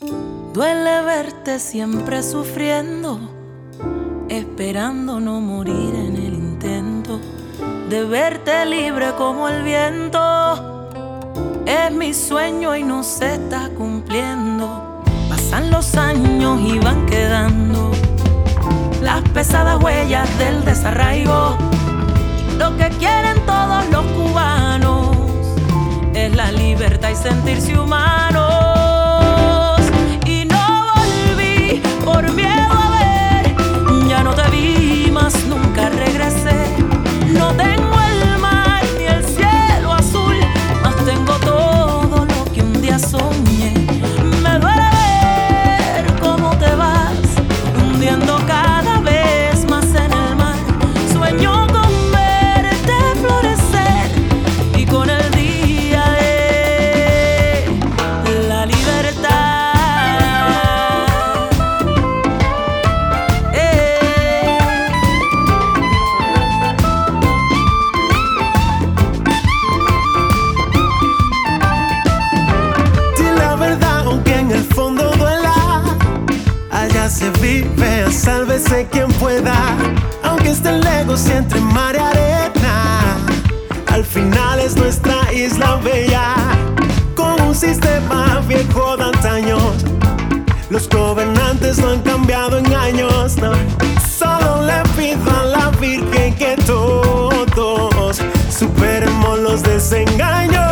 Duele verte siempre sufriendo, esperando no morir en el intento de verte libre como el viento. Es mi sueño y no se está cumpliendo. Pasan los años y van quedando las pesadas huellas del desarraigo. Lo que quieren todos los cubanos es la libertad y sentirse humanos. se vive, sálvese quien pueda. Aunque esté lejos y entre mar y arena, al final es nuestra isla bella. Con un sistema viejo de antaños, los gobernantes no han cambiado en años. No. Solo le pido a la Virgen que todos superemos los desengaños.